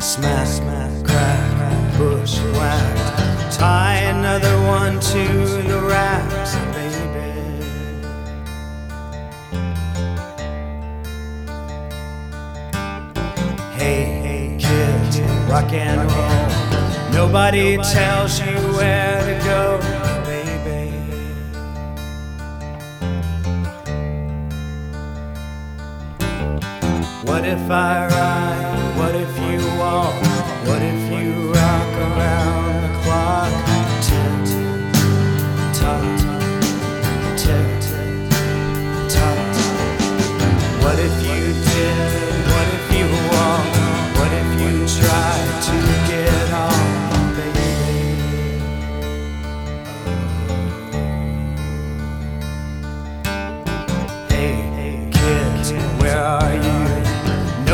Smash, smack, crack, crack bush. Tie another one to the racks, baby. Hey, hey, kid, rock and roll. Nobody tells you where to go. What if I ride? What if you walk? What if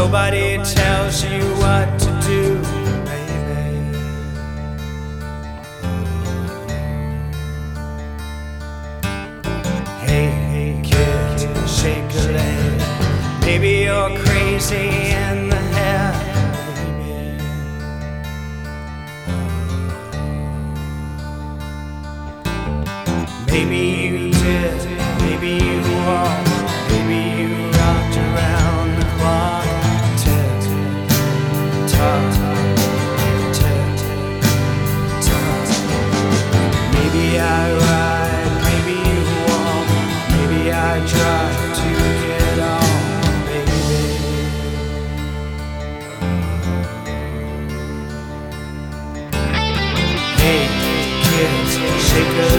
Nobody tells you what to do, baby. Hey, hey, kid, shake a leg. Maybe you're crazy in the head, baby. Maybe you did, maybe you walked, kids,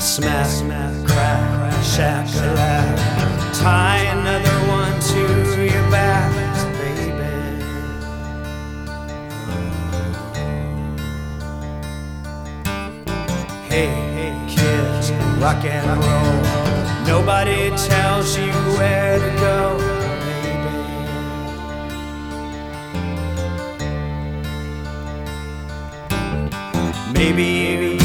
Smack, smack, crack. Tie another one to your back, baby. Hey, rock and roll. Nobody tells you where to go, baby. Maybe